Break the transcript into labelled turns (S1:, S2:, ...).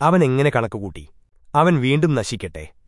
S1: അവൻ എങ്ങനെ കണക്കുകൂട്ടി അവൻ വീണ്ടും നശിക്കട്ടെ.